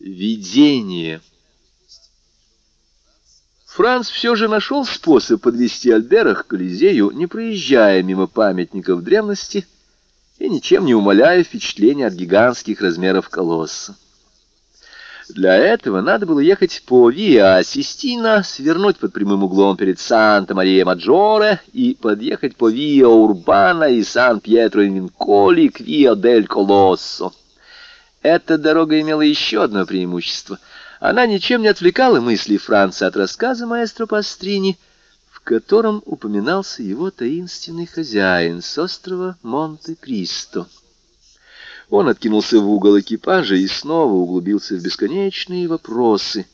Видение. Франц все же нашел способ подвести Альбера к Колизею, не проезжая мимо памятников древности и ничем не умаляя впечатления от гигантских размеров колосса. Для этого надо было ехать по Виа Систина, свернуть под прямым углом перед Санта-Мария-Маджоре и подъехать по Виа Урбана и Сан-Пьетро-Винколи к Виа дель Колоссо. Эта дорога имела еще одно преимущество. Она ничем не отвлекала мысли Франца от рассказа маэстро Пастрини, в котором упоминался его таинственный хозяин с острова Монте-Кристо. Он откинулся в угол экипажа и снова углубился в бесконечные вопросы,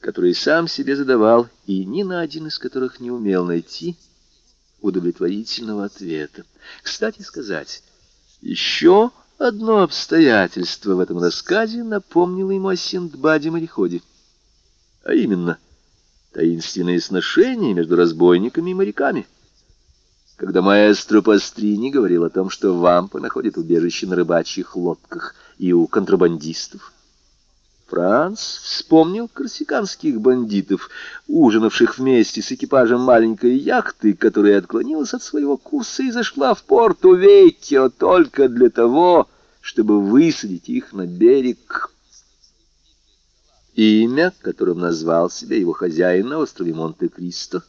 которые сам себе задавал, и ни на один из которых не умел найти удовлетворительного ответа. Кстати сказать, еще Одно обстоятельство в этом рассказе напомнило ему о Синдбаде-мореходе, а именно таинственные сношения между разбойниками и моряками. Когда маэстро Пастрини говорил о том, что вампы находят убежище на рыбачьих лодках и у контрабандистов, Франц вспомнил корсиканских бандитов, ужинавших вместе с экипажем маленькой яхты, которая отклонилась от своего курса и зашла в порту Веккио только для того, чтобы высадить их на берег. Имя, которым назвал себя его хозяин на острове Монте-Кристо,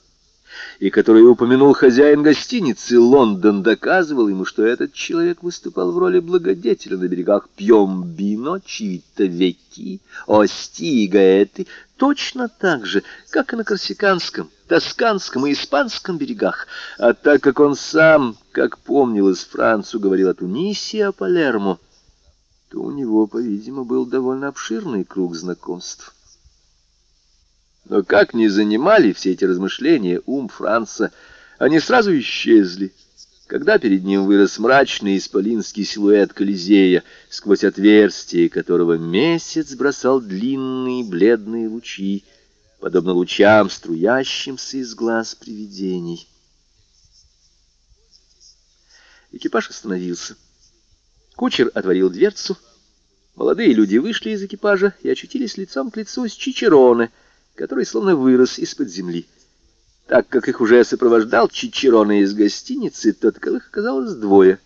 и которое упомянул хозяин гостиницы Лондон, доказывал ему, что этот человек выступал в роли благодетеля на берегах Пьомбино, Чивита-Веки, Ости и Гаэты, точно так же, как и на корсиканском, тосканском и испанском берегах. А так как он сам, как помнилось, Францу говорил о Тунисе о Палермо, то у него, по-видимому, был довольно обширный круг знакомств. Но как ни занимали все эти размышления ум Франца, они сразу исчезли, когда перед ним вырос мрачный исполинский силуэт Колизея, сквозь отверстие которого месяц бросал длинные бледные лучи, подобно лучам, струящимся из глаз привидений. Экипаж остановился. Кучер отворил дверцу. Молодые люди вышли из экипажа и очутились лицом к лицу с Чичероне — который словно вырос из-под земли. Так как их уже сопровождал Чичерона из гостиницы, то таковых оказалось двое.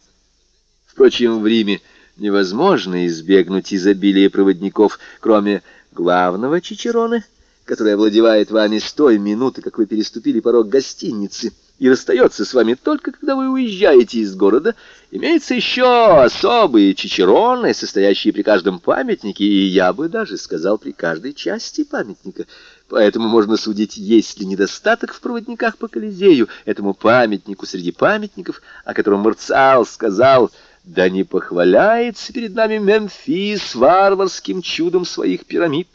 Впрочем, в Риме невозможно избегнуть изобилия проводников, кроме главного Чичероны, который овладевает вами с той минуты, как вы переступили порог гостиницы, и расстается с вами только, когда вы уезжаете из города, имеется еще особые чичероны, состоящие при каждом памятнике, и я бы даже сказал, при каждой части памятника — Поэтому можно судить, есть ли недостаток в проводниках по Колизею, этому памятнику среди памятников, о котором Марциал сказал, да не похваляется перед нами Мемфис варварским чудом своих пирамид,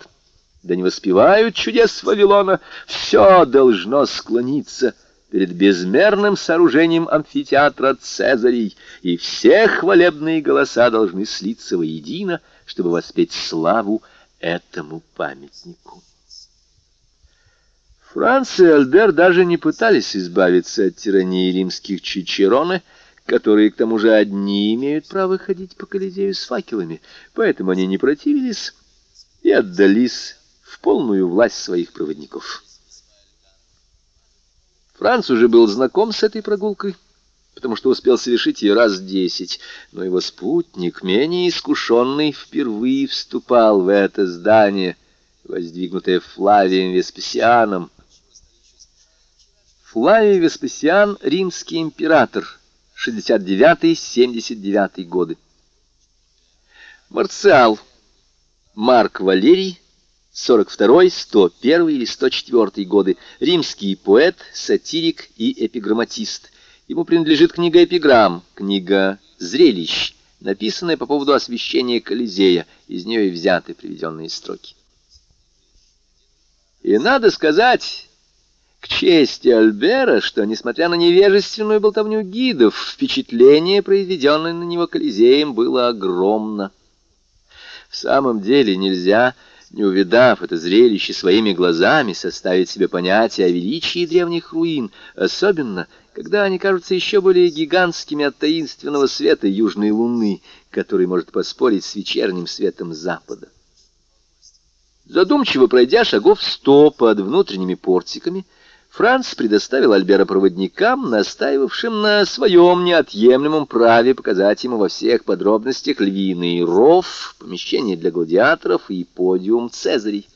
да не воспевают чудес Вавилона, все должно склониться перед безмерным сооружением амфитеатра Цезарей, и все хвалебные голоса должны слиться воедино, чтобы воспеть славу этому памятнику. Франц и Альбер даже не пытались избавиться от тирании римских чичероны, которые, к тому же, одни имеют право ходить по Колизею с факелами, поэтому они не противились и отдались в полную власть своих проводников. Франц уже был знаком с этой прогулкой, потому что успел совершить ее раз десять, но его спутник, менее искушенный, впервые вступал в это здание, воздвигнутое Флавием Веспасианом, Флавий Веспасиан, римский император, 69-79 годы. Марциал, Марк Валерий, 42 101 или 104 годы, римский поэт, сатирик и эпиграмматист. Ему принадлежит книга «Эпиграмм», книга «Зрелищ», написанная по поводу освящения Колизея, из нее и взяты приведенные строки. И надо сказать, к чести Альбера, что, несмотря на невежественную болтовню гидов, впечатление, произведенное на него Колизеем, было огромно. В самом деле нельзя, не увидав это зрелище своими глазами, составить себе понятие о величии древних руин, особенно, когда они кажутся еще более гигантскими от таинственного света южной луны, который может поспорить с вечерним светом запада. Задумчиво пройдя шагов сто под внутренними портиками, Франц предоставил Альбера проводникам, настаивавшим на своем неотъемлемом праве показать ему во всех подробностях львиный ров, помещение для гладиаторов и подиум Цезарей.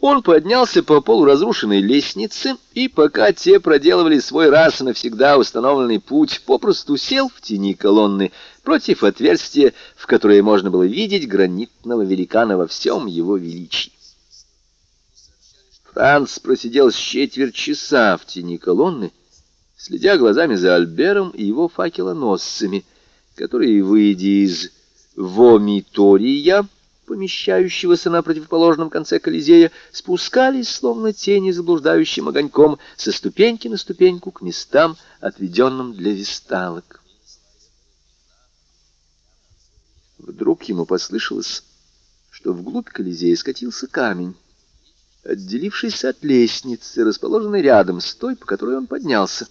Он поднялся по полуразрушенной лестнице, и пока те проделывали свой раз и навсегда установленный путь, попросту сел в тени колонны против отверстия, в которое можно было видеть гранитного великана во всем его величии. Франц просидел с четверть часа в тени колонны, следя глазами за Альбером и его факелоносцами, которые, выйдя из вомитория, помещающегося на противоположном конце Колизея, спускались, словно тени заблуждающим огоньком, со ступеньки на ступеньку к местам, отведенным для висталок. Вдруг ему послышалось, что вглубь Колизея скатился камень, отделившийся от лестницы, расположенной рядом с той, по которой он поднялся.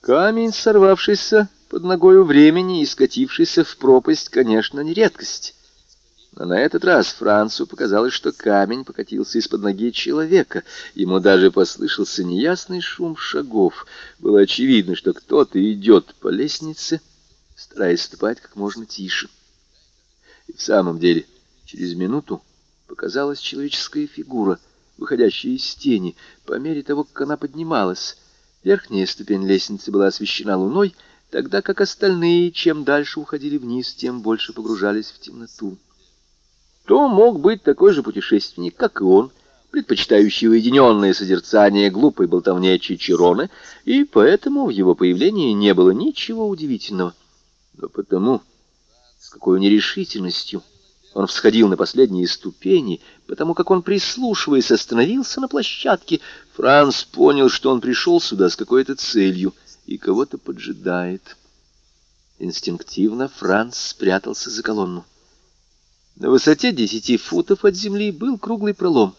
Камень, сорвавшийся под ногою времени и скатившийся в пропасть, конечно, не редкость. Но на этот раз Францу показалось, что камень покатился из-под ноги человека. Ему даже послышался неясный шум шагов. Было очевидно, что кто-то идет по лестнице, стараясь ступать как можно тише. И в самом деле, через минуту показалась человеческая фигура, выходящая из тени, по мере того, как она поднималась. Верхняя ступень лестницы была освещена луной, тогда как остальные, чем дальше уходили вниз, тем больше погружались в темноту то мог быть такой же путешественник, как и он, предпочитающий уединенное созерцание глупой болтовне Чичероны, и поэтому в его появлении не было ничего удивительного. Но потому, с какой нерешительностью он всходил на последние ступени, потому как он, прислушиваясь, остановился на площадке, Франц понял, что он пришел сюда с какой-то целью и кого-то поджидает. Инстинктивно Франц спрятался за колонну. На высоте десяти футов от земли был круглый пролом,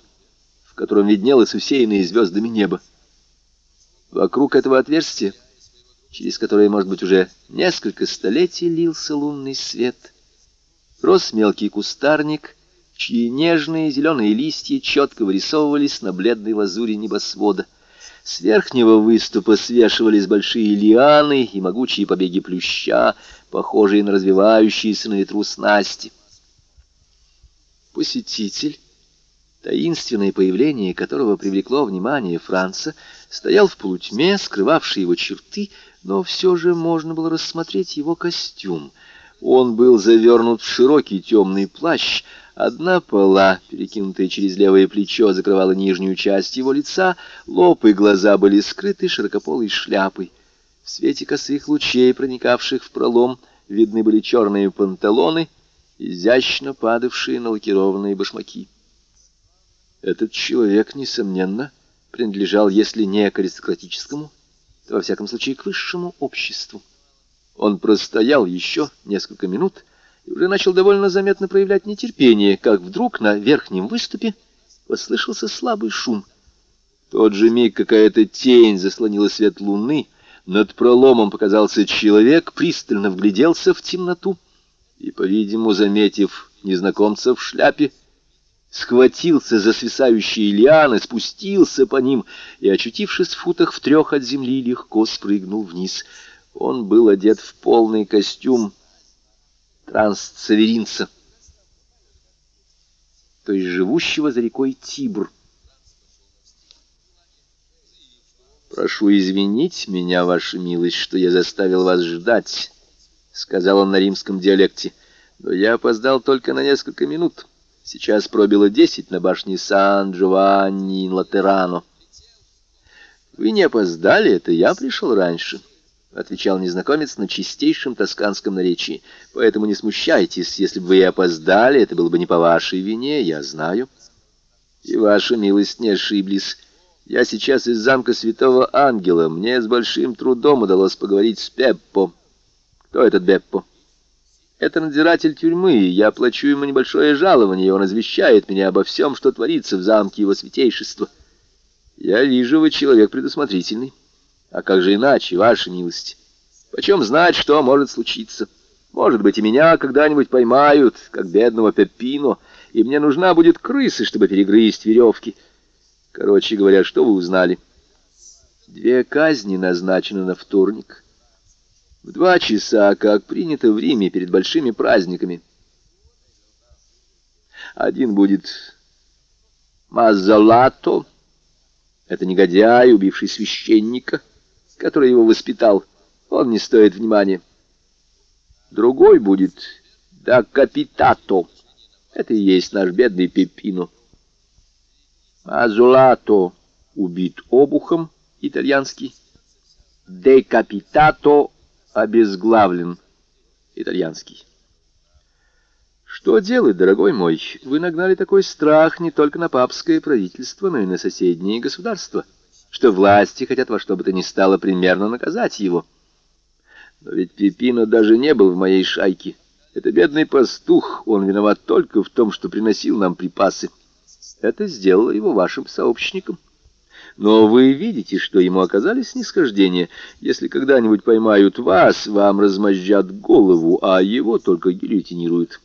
в котором виднелось усеянное звездами небо. Вокруг этого отверстия, через которое, может быть, уже несколько столетий лился лунный свет, рос мелкий кустарник, чьи нежные зеленые листья четко вырисовывались на бледной лазури небосвода. С верхнего выступа свешивались большие лианы и могучие побеги плюща, похожие на развивающиеся на ветру снасти посетитель, таинственное появление которого привлекло внимание Франца, стоял в полутьме, скрывавший его черты, но все же можно было рассмотреть его костюм. Он был завернут в широкий темный плащ, Одна пола, перекинутая через левое плечо, закрывала нижнюю часть его лица, лоб и глаза были скрыты широкополой шляпой. В свете косых лучей, проникавших в пролом, видны были черные панталоны изящно падавшие на лакированные башмаки. Этот человек, несомненно, принадлежал, если не к аристократическому, то, во всяком случае, к высшему обществу. Он простоял еще несколько минут и уже начал довольно заметно проявлять нетерпение, как вдруг на верхнем выступе послышался слабый шум. Тот же миг какая-то тень заслонила свет луны, над проломом показался человек, пристально вгляделся в темноту, и, по-видимому, заметив незнакомца в шляпе, схватился за свисающие лианы, спустился по ним и, очутившись в футах в трех от земли, легко спрыгнул вниз. Он был одет в полный костюм трансцеверинца, то есть живущего за рекой Тибр. «Прошу извинить меня, ваша милость, что я заставил вас ждать», — сказал он на римском диалекте. «Но я опоздал только на несколько минут. Сейчас пробило десять на башне Сан-Джованни-Латерано». «Вы не опоздали, это я пришел раньше», — отвечал незнакомец на чистейшем тосканском наречии. «Поэтому не смущайтесь, если бы вы и опоздали, это было бы не по вашей вине, я знаю». «И ваша милость не ошиблись». Я сейчас из замка Святого Ангела. Мне с большим трудом удалось поговорить с Пеппо. Кто этот Беппо? Это надзиратель тюрьмы, я плачу ему небольшое жалование, и он извещает меня обо всем, что творится в замке его святейшества. Я вижу, вы человек предусмотрительный. А как же иначе, ваша милость? Почем знать, что может случиться? Может быть, и меня когда-нибудь поймают, как бедного Пеппино, и мне нужна будет крыса, чтобы перегрызть веревки. Короче говоря, что вы узнали? Две казни назначены на вторник. В два часа, как принято в Риме перед большими праздниками. Один будет Маззалато, это негодяй, убивший священника, который его воспитал. Он не стоит внимания. Другой будет да капитато. Это и есть наш бедный Пепино. Азулато убит обухом, итальянский. Декапитато обезглавлен, итальянский. Что делать, дорогой мой? Вы нагнали такой страх не только на папское правительство, но и на соседние государства, что власти хотят во что бы то ни стало примерно наказать его. Но ведь Пепино даже не был в моей шайке. Это бедный пастух, он виноват только в том, что приносил нам припасы. Это сделало его вашим сообщником. Но вы видите, что ему оказали снисхождение. Если когда-нибудь поймают вас, вам размозжат голову, а его только гильотинируют.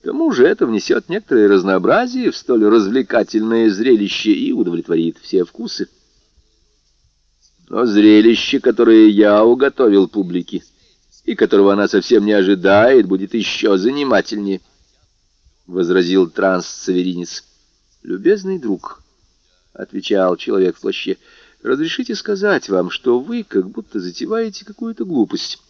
К тому же это внесет некоторое разнообразие в столь развлекательное зрелище и удовлетворит все вкусы. Но зрелище, которое я уготовил публике, и которого она совсем не ожидает, будет еще занимательнее, — возразил транс-саверинец. — Любезный друг, — отвечал человек в плаще, — разрешите сказать вам, что вы как будто затеваете какую-то глупость.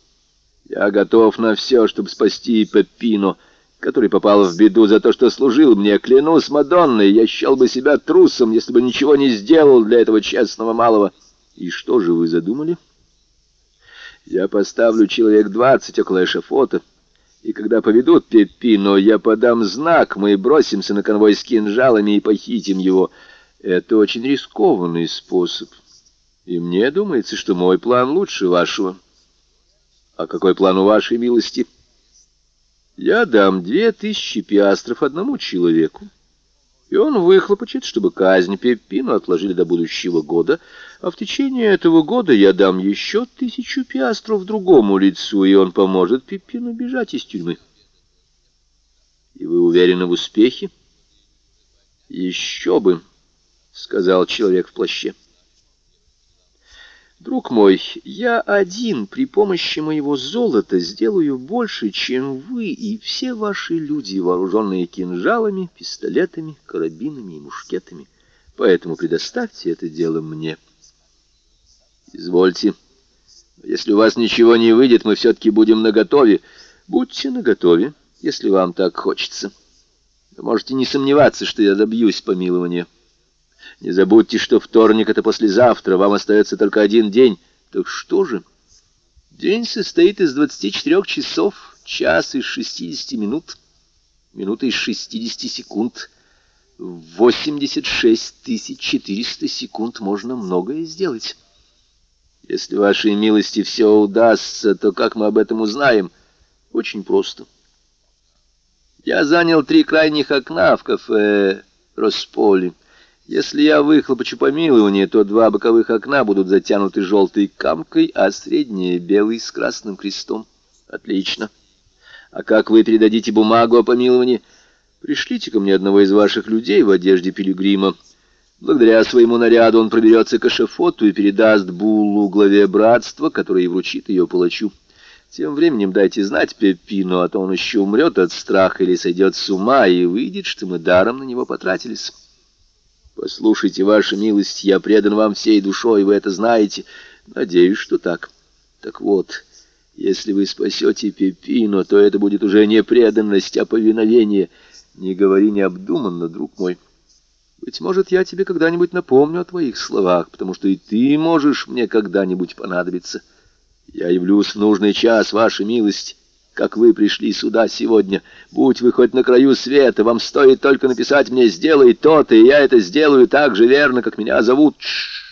Я готов на все, чтобы спасти Пеппино, который попал в беду за то, что служил мне. Клянусь Мадонной, я счел бы себя трусом, если бы ничего не сделал для этого честного малого. И что же вы задумали? — я поставлю человек двадцать около эшафота, и когда поведут Пеппино, я подам знак, мы бросимся на конвой с кинжалами и похитим его. Это очень рискованный способ, и мне думается, что мой план лучше вашего. А какой план у вашей милости? Я дам две тысячи пиастров одному человеку и он выхлопочет, чтобы казнь Пеппину отложили до будущего года, а в течение этого года я дам еще тысячу пиастров другому лицу, и он поможет Пеппину бежать из тюрьмы. И вы уверены в успехе? Еще бы, — сказал человек в плаще. Друг мой, я один при помощи моего золота сделаю больше, чем вы и все ваши люди, вооруженные кинжалами, пистолетами, карабинами и мушкетами. Поэтому предоставьте это дело мне. Извольте. Если у вас ничего не выйдет, мы все-таки будем наготове. Будьте наготове, если вам так хочется. Вы можете не сомневаться, что я добьюсь помилования. Не забудьте, что вторник — это послезавтра, вам остается только один день. Так что же? День состоит из 24 часов, час из 60 минут, минута из 60 секунд. В 86 400 секунд можно многое сделать. Если вашей милости все удастся, то как мы об этом узнаем? Очень просто. Я занял три крайних окна в кафе «Росполи». Если я выхлопочу помилование, то два боковых окна будут затянуты желтой камкой, а среднее — белый с красным крестом. Отлично. А как вы передадите бумагу о помиловании? Пришлите ко мне одного из ваших людей в одежде пилигрима. Благодаря своему наряду он проберется к эшефоту и передаст буллу главе братства, который вручит ее палачу. Тем временем дайте знать Пеппину, а то он еще умрет от страха или сойдет с ума, и выйдет, что мы даром на него потратились». Послушайте, ваша милость, я предан вам всей душой, вы это знаете. Надеюсь, что так. Так вот, если вы спасете Пепино, то это будет уже не преданность, а повиновение. Не говори необдуманно, друг мой. Быть может, я тебе когда-нибудь напомню о твоих словах, потому что и ты можешь мне когда-нибудь понадобиться. Я явлюсь в нужный час, ваша милость, как вы пришли сюда сегодня. Будь вы хоть на краю света, вам стоит только написать мне «сделай то-то», и я это сделаю так же верно, как меня зовут. Ш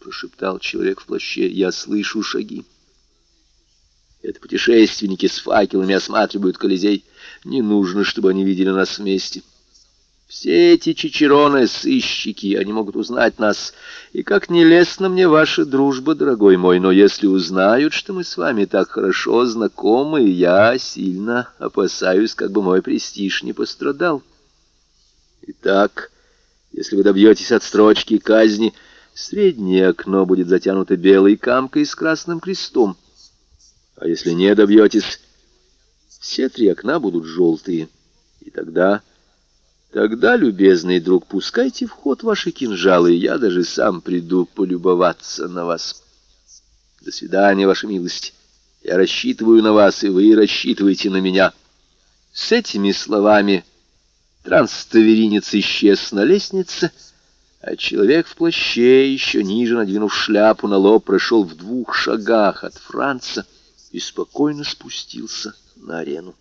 прошептал человек в плаще. «Я слышу шаги». Это путешественники с факелами осматривают Колизей. Не нужно, чтобы они видели нас вместе. Все эти чичероны — сыщики, они могут узнать нас. И как нелестна мне ваша дружба, дорогой мой, но если узнают, что мы с вами так хорошо знакомы, я сильно опасаюсь, как бы мой престиж не пострадал. Итак, если вы добьетесь от строчки казни, среднее окно будет затянуто белой камкой с красным крестом. А если не добьетесь, все три окна будут желтые. И тогда... Тогда, любезный друг, пускайте в ход ваши кинжалы, я даже сам приду полюбоваться на вас. До свидания, ваша милость. Я рассчитываю на вас, и вы рассчитываете на меня. С этими словами транставеринец исчез на лестнице, а человек в плаще, еще ниже надвинув шляпу на лоб, прошел в двух шагах от Франца и спокойно спустился на арену.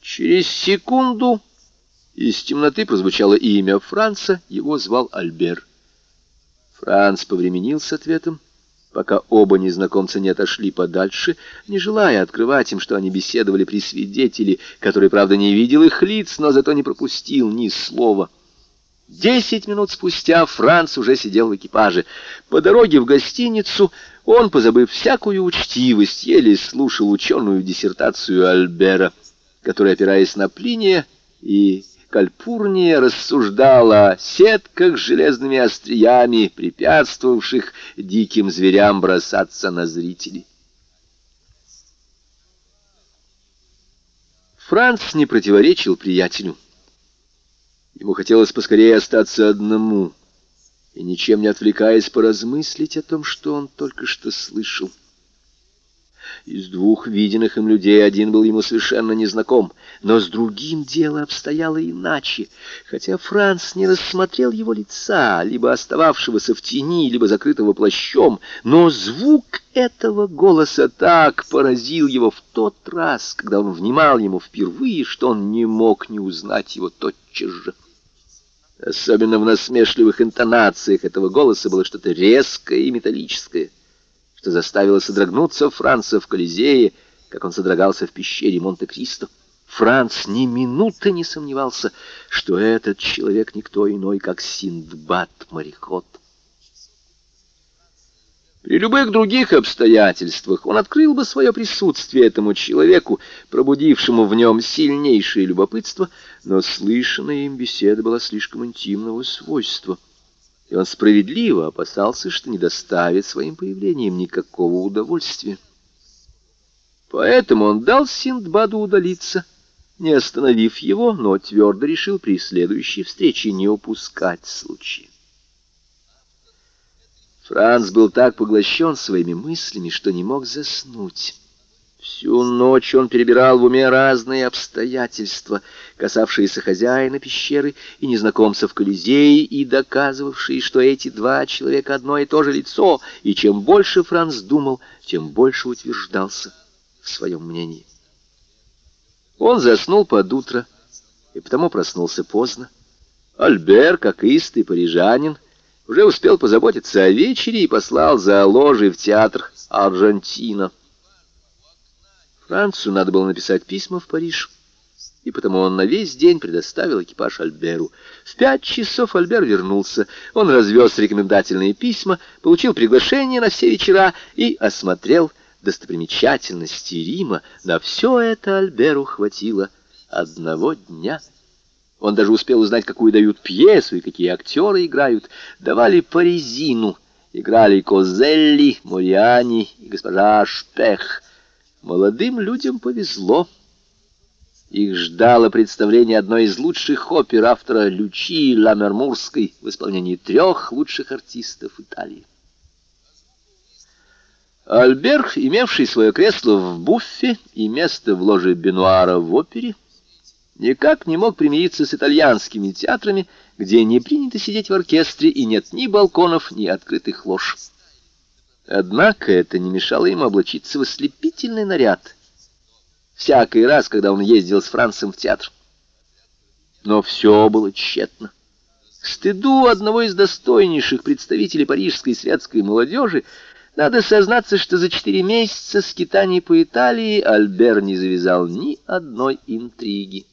Через секунду... Из темноты прозвучало имя Франца, его звал Альбер. Франц повременил с ответом, пока оба незнакомца не отошли подальше, не желая открывать им, что они беседовали при свидетеле, который, правда, не видел их лиц, но зато не пропустил ни слова. Десять минут спустя Франц уже сидел в экипаже. По дороге в гостиницу он, позабыв всякую учтивость, еле слушал ученую диссертацию Альбера, который, опираясь на Плиния и Кальпурния рассуждала о сетках с железными остриями, препятствовавших диким зверям бросаться на зрителей. Франц не противоречил приятелю. Ему хотелось поскорее остаться одному и, ничем не отвлекаясь, поразмыслить о том, что он только что слышал. Из двух виденных им людей один был ему совершенно незнаком, но с другим дело обстояло иначе. Хотя Франц не рассмотрел его лица, либо остававшегося в тени, либо закрытого плащом, но звук этого голоса так поразил его в тот раз, когда он внимал ему впервые, что он не мог не узнать его тотчас же. Особенно в насмешливых интонациях этого голоса было что-то резкое и металлическое что заставило содрогнуться Франца в Колизее, как он содрогался в пещере Монте-Кристо. Франц ни минуты не сомневался, что этот человек никто иной, как Синдбад-мореход. При любых других обстоятельствах он открыл бы свое присутствие этому человеку, пробудившему в нем сильнейшее любопытство, но слышанная им беседа была слишком интимного свойства — и он справедливо опасался, что не доставит своим появлением никакого удовольствия. Поэтому он дал Синдбаду удалиться, не остановив его, но твердо решил при следующей встрече не упускать случая. Франц был так поглощен своими мыслями, что не мог заснуть. Всю ночь он перебирал в уме разные обстоятельства, касавшиеся хозяина пещеры и незнакомцев Колизеи, и доказывавшие, что эти два человека одно и то же лицо, и чем больше Франц думал, тем больше утверждался в своем мнении. Он заснул под утро, и потому проснулся поздно. Альбер, как истый парижанин, уже успел позаботиться о вечере и послал за ложей в театр Аржентина. Францу надо было написать письма в Париж, и потому он на весь день предоставил экипаж Альберу. В пять часов Альбер вернулся. Он развез рекомендательные письма, получил приглашение на все вечера и осмотрел достопримечательности Рима. На все это Альберу хватило одного дня. Он даже успел узнать, какую дают пьесу и какие актеры играют. Давали Паризину, играли Козелли, Мориани и госпожа Шпех — Молодым людям повезло. Их ждало представление одной из лучших опер автора Лючи Ламермурской в исполнении трех лучших артистов Италии. Альберг, имевший свое кресло в буффе и место в ложе Бенуара в опере, никак не мог примириться с итальянскими театрами, где не принято сидеть в оркестре и нет ни балконов, ни открытых лож. Однако это не мешало ему облачиться в ослепительный наряд. Всякий раз, когда он ездил с Францем в театр. Но все было тщетно. К стыду одного из достойнейших представителей парижской светской молодежи надо сознаться, что за четыре месяца скитаний по Италии Альбер не завязал ни одной интриги.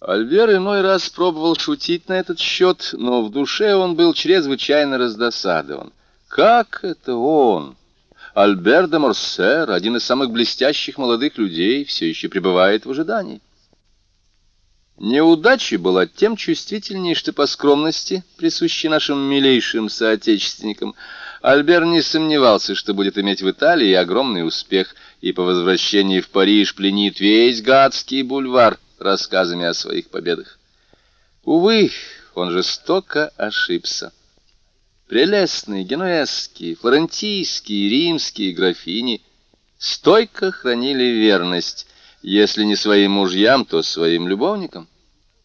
Альбер иной раз пробовал шутить на этот счет, но в душе он был чрезвычайно раздосадован. Как это он, Альбер де Морсер, один из самых блестящих молодых людей, все еще пребывает в ожидании? Неудача была тем чувствительнее, что по скромности, присущей нашим милейшим соотечественникам, Альбер не сомневался, что будет иметь в Италии огромный успех, и по возвращении в Париж пленит весь гадский бульвар, рассказами о своих победах. Увы, он жестоко ошибся. Прелестные генуэзские, флорентийские, римские графини стойко хранили верность, если не своим мужьям, то своим любовникам.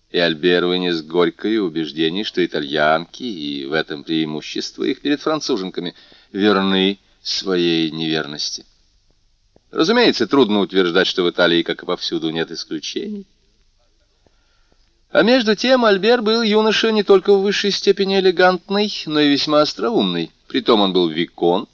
И Альбер вынес горькое убеждение, что итальянки, и в этом преимущество их перед француженками, верны своей неверности. Разумеется, трудно утверждать, что в Италии, как и повсюду, нет исключений. А между тем Альбер был юноша не только в высшей степени элегантный, но и весьма остроумный. Притом он был виконт.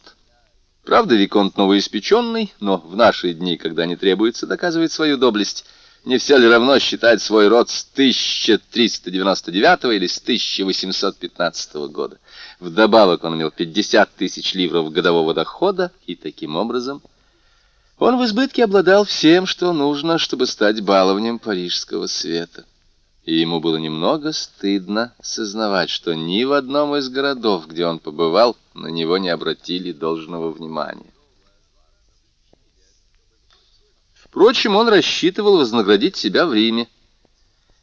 Правда, виконт новоиспеченный, но в наши дни, когда не требуется доказывать свою доблесть, не все ли равно считать свой род с 1399 или с 1815 года. Вдобавок он имел 50 тысяч ливров годового дохода, и таким образом он в избытке обладал всем, что нужно, чтобы стать баловнем парижского света и ему было немного стыдно сознавать, что ни в одном из городов, где он побывал, на него не обратили должного внимания. Впрочем, он рассчитывал вознаградить себя в Риме,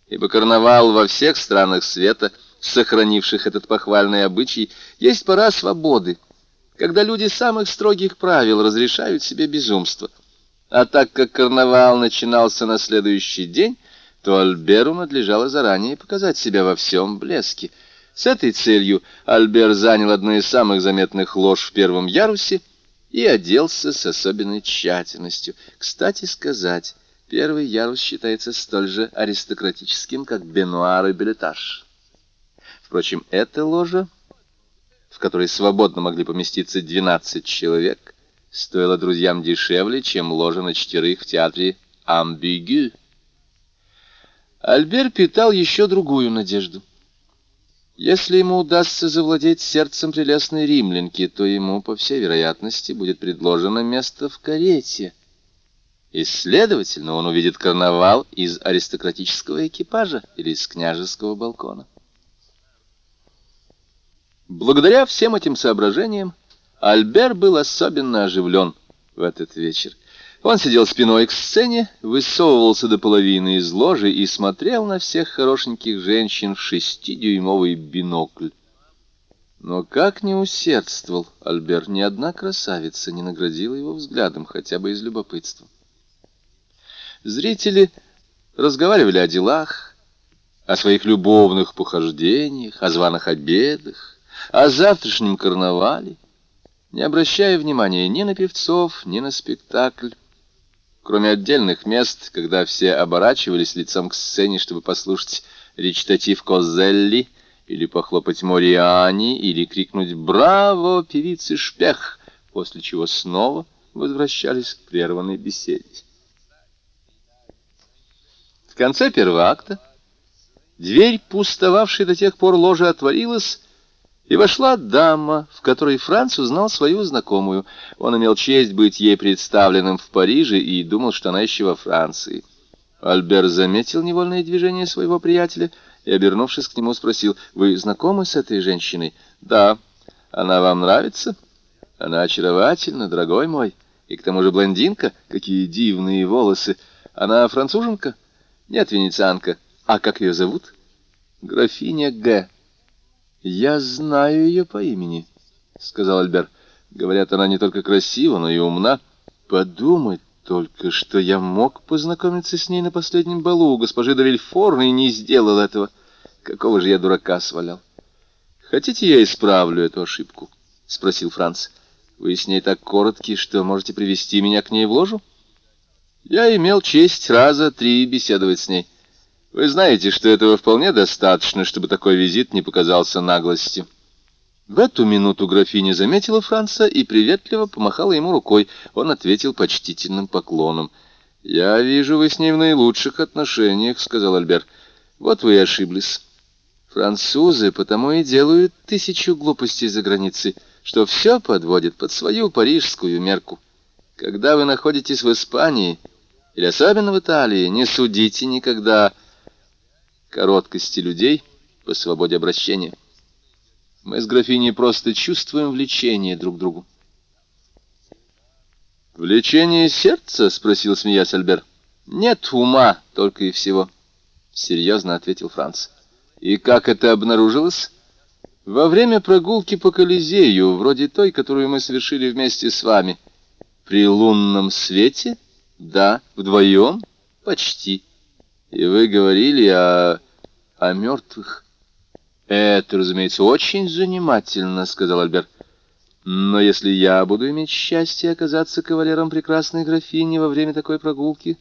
ибо карнавал во всех странах света, сохранивших этот похвальный обычай, есть пора свободы, когда люди самых строгих правил разрешают себе безумство. А так как карнавал начинался на следующий день, то Альберу надлежало заранее показать себя во всем блеске. С этой целью Альбер занял одну из самых заметных лож в первом ярусе и оделся с особенной тщательностью. Кстати сказать, первый ярус считается столь же аристократическим, как бенуар и билетаж. Впрочем, эта ложа, в которой свободно могли поместиться 12 человек, стоила друзьям дешевле, чем ложа на четверых в театре «Амбигю». Альбер питал еще другую надежду. Если ему удастся завладеть сердцем прелестной римлянки, то ему, по всей вероятности, будет предложено место в карете. И, следовательно, он увидит карнавал из аристократического экипажа или из княжеского балкона. Благодаря всем этим соображениям Альбер был особенно оживлен в этот вечер. Он сидел спиной к сцене, высовывался до половины из ложи и смотрел на всех хорошеньких женщин в шестидюймовый бинокль. Но как не усердствовал Альбер, ни одна красавица не наградила его взглядом, хотя бы из любопытства. Зрители разговаривали о делах, о своих любовных похождениях, о званых обедах, о завтрашнем карнавале, не обращая внимания ни на певцов, ни на спектакль, Кроме отдельных мест, когда все оборачивались лицом к сцене, чтобы послушать речитатив Козелли, или похлопать Мориани, или крикнуть «Браво, певицы Шпех!», после чего снова возвращались к прерванной беседе. В конце первого акта дверь, пустовавшей до тех пор ложи, отворилась, и вошла дама, в которой Франц узнал свою знакомую. Он имел честь быть ей представленным в Париже и думал, что она еще во Франции. Альбер заметил невольное движение своего приятеля и, обернувшись к нему, спросил, «Вы знакомы с этой женщиной?» «Да. Она вам нравится?» «Она очаровательна, дорогой мой. И к тому же блондинка. Какие дивные волосы. Она француженка?» «Нет, венецианка. А как ее зовут?» «Графиня Г». «Я знаю ее по имени», — сказал Альбер. «Говорят, она не только красива, но и умна. Подумать только, что я мог познакомиться с ней на последнем балу у госпожи де и не сделал этого. Какого же я дурака свалял?» «Хотите, я исправлю эту ошибку?» — спросил Франц. «Вы с ней так короткие, что можете привести меня к ней в ложу?» «Я имел честь раза три беседовать с ней». Вы знаете, что этого вполне достаточно, чтобы такой визит не показался наглостью. В эту минуту графиня заметила Франца и приветливо помахала ему рукой. Он ответил почтительным поклоном. «Я вижу, вы с ней в наилучших отношениях», — сказал Альбер. Вот вы и ошиблись. Французы потому и делают тысячу глупостей за границей, что все подводит под свою парижскую мерку. Когда вы находитесь в Испании, или особенно в Италии, не судите никогда короткости людей по свободе обращения. Мы с графиней просто чувствуем влечение друг к другу. «Влечение сердца?» — спросил, смеясь Альбер. «Нет ума, только и всего», — серьезно ответил Франц. И как это обнаружилось? Во время прогулки по Колизею, вроде той, которую мы совершили вместе с вами. При лунном свете? Да. Вдвоем? Почти. И вы говорили о... о мертвых. Это, разумеется, очень занимательно, сказал Альберт. Но если я буду иметь счастье оказаться кавалером прекрасной графини во время такой прогулки,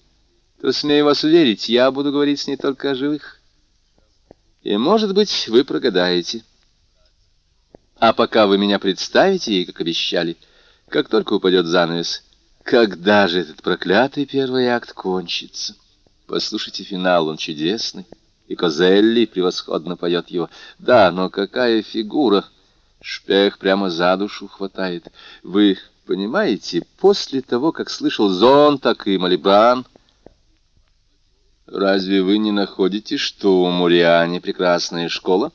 то, смею вас уверить, я буду говорить с ней только о живых. И, может быть, вы прогадаете. А пока вы меня представите ей, как обещали, как только упадет занавес, когда же этот проклятый первый акт кончится? Послушайте финал, он чудесный, и Козелли превосходно поет его. Да, но какая фигура! Шпех прямо за душу хватает. Вы понимаете, после того, как слышал Зон, так и Малибран, Разве вы не находите, что у Муриани прекрасная школа?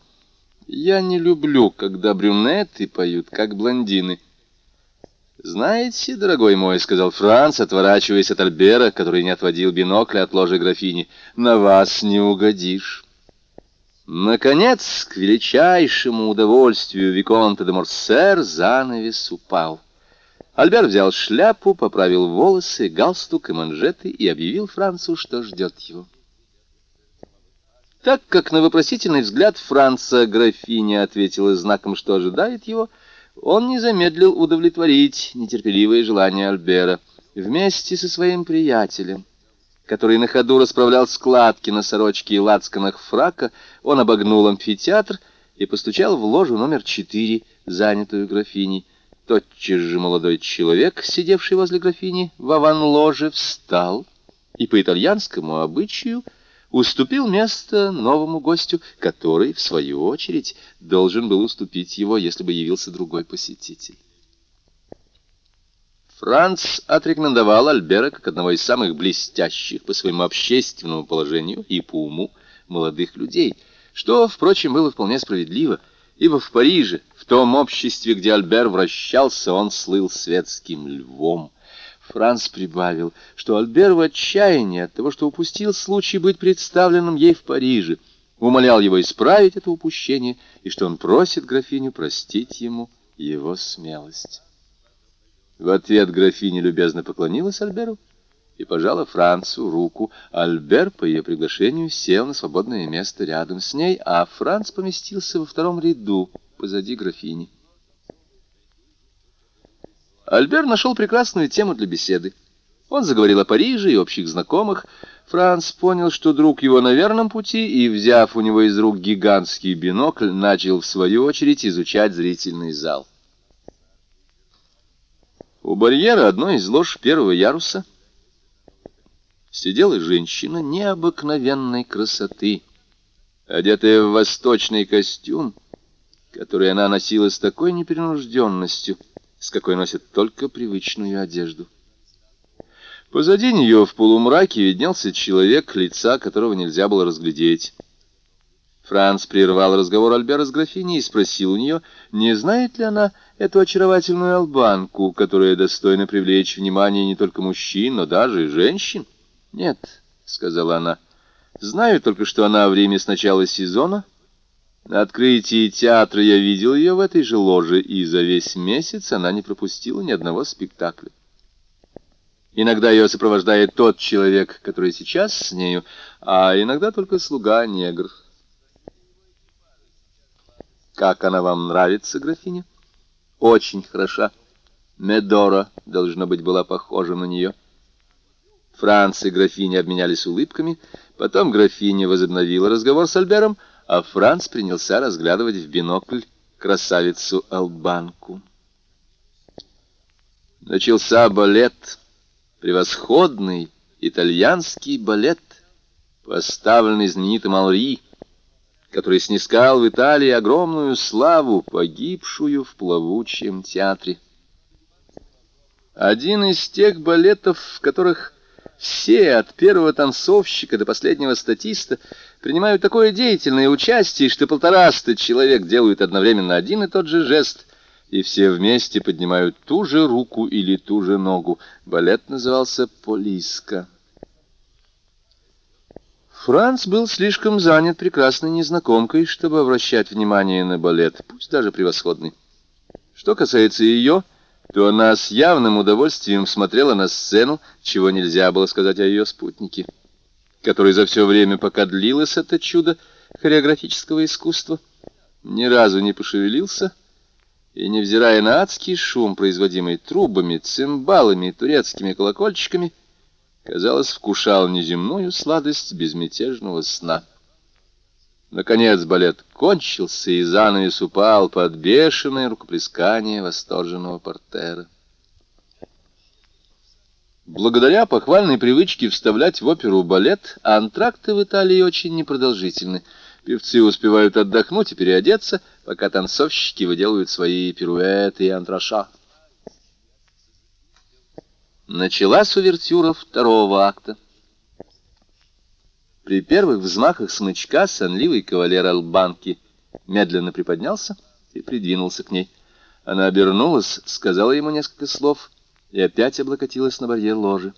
Я не люблю, когда брюнеты поют, как блондины. «Знаете, дорогой мой, — сказал Франц, отворачиваясь от Альбера, который не отводил бинокля от ложи графини, — на вас не угодишь». Наконец, к величайшему удовольствию Виконта де Морсер занавес упал. Альбер взял шляпу, поправил волосы, галстук и манжеты и объявил Францу, что ждет его. Так как на вопросительный взгляд Франца графиня ответила знаком, что ожидает его, он не замедлил удовлетворить нетерпеливое желание Альбера вместе со своим приятелем. Который на ходу расправлял складки на сорочке и лацканах фрака, он обогнул амфитеатр и постучал в ложу номер четыре, занятую графиней. Тотчас же молодой человек, сидевший возле графини в аван-ложе, встал и по итальянскому обычаю уступил место новому гостю, который, в свою очередь, должен был уступить его, если бы явился другой посетитель. Франц отрекомендовал Альбера как одного из самых блестящих по своему общественному положению и по уму молодых людей, что, впрочем, было вполне справедливо — ибо в Париже, в том обществе, где Альбер вращался, он слыл светским львом. Франц прибавил, что Альбер в отчаянии от того, что упустил случай быть представленным ей в Париже, умолял его исправить это упущение, и что он просит графиню простить ему его смелость. В ответ графиня любезно поклонилась Альберу, и пожала Францу руку. Альбер по ее приглашению сел на свободное место рядом с ней, а Франц поместился во втором ряду позади графини. Альбер нашел прекрасную тему для беседы. Он заговорил о Париже и общих знакомых. Франц понял, что друг его на верном пути, и, взяв у него из рук гигантский бинокль, начал, в свою очередь, изучать зрительный зал. У барьера одной из лож первого яруса — сидела женщина необыкновенной красоты, одетая в восточный костюм, который она носила с такой непринужденностью, с какой носит только привычную одежду. Позади нее в полумраке виднелся человек, лица которого нельзя было разглядеть. Франц прервал разговор Альбера с графиней и спросил у нее, не знает ли она эту очаровательную албанку, которая достойна привлечь внимание не только мужчин, но даже и женщин. «Нет», — сказала она, — «знаю только, что она время с начала сезона. На открытии театра я видел ее в этой же ложе, и за весь месяц она не пропустила ни одного спектакля. Иногда ее сопровождает тот человек, который сейчас с нею, а иногда только слуга-негр». «Как она вам нравится, графиня?» «Очень хороша. Медора, должно быть, была похожа на нее». Франц и графиня обменялись улыбками, потом графиня возобновила разговор с Альбером, а Франц принялся разглядывать в бинокль красавицу-албанку. Начался балет, превосходный итальянский балет, поставленный знаменитым Алри, который снискал в Италии огромную славу, погибшую в плавучем театре. Один из тех балетов, в которых все, от первого танцовщика до последнего статиста, принимают такое деятельное участие, что полтораста человек делают одновременно один и тот же жест, и все вместе поднимают ту же руку или ту же ногу. Балет назывался «Полиска». Франц был слишком занят прекрасной незнакомкой, чтобы обращать внимание на балет, пусть даже превосходный. Что касается ее, то она с явным удовольствием смотрела на сцену, чего нельзя было сказать о ее спутнике, который за все время, пока длилось это чудо хореографического искусства, ни разу не пошевелился, и, невзирая на адский шум, производимый трубами, цимбалами и турецкими колокольчиками, казалось, вкушал неземную сладость безмятежного сна. Наконец балет кончился, и занавес упал под бешеное рукоплескание восторженного портера. Благодаря похвальной привычке вставлять в оперу балет, антракты в Италии очень непродолжительны. Певцы успевают отдохнуть и переодеться, пока танцовщики выделывают свои пируэты и антраша. Началась увертюра второго акта. При первых взмахах смычка сонливый кавалер Албанки медленно приподнялся и придвинулся к ней. Она обернулась, сказала ему несколько слов и опять облокотилась на барьер ложи.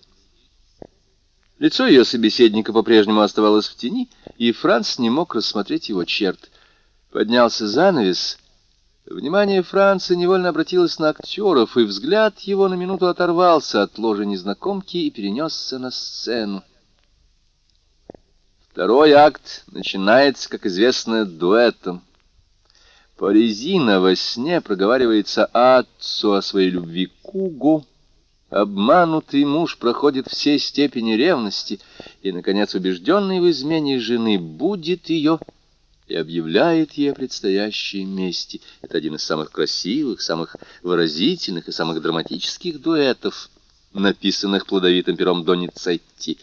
Лицо ее собеседника по-прежнему оставалось в тени, и Франц не мог рассмотреть его черт. Поднялся занавес — Внимание Франца невольно обратилось на актеров, и взгляд его на минуту оторвался от ложи незнакомки и перенесся на сцену. Второй акт начинается, как известно, дуэтом. Паризина во сне проговаривается отцу о своей любви к Угу. Обманутый муж проходит все степени ревности, и, наконец, убежденный в измене жены будет ее и объявляет ей о предстоящей мести. Это один из самых красивых, самых выразительных и самых драматических дуэтов, написанных плодовитым пером Доницетти.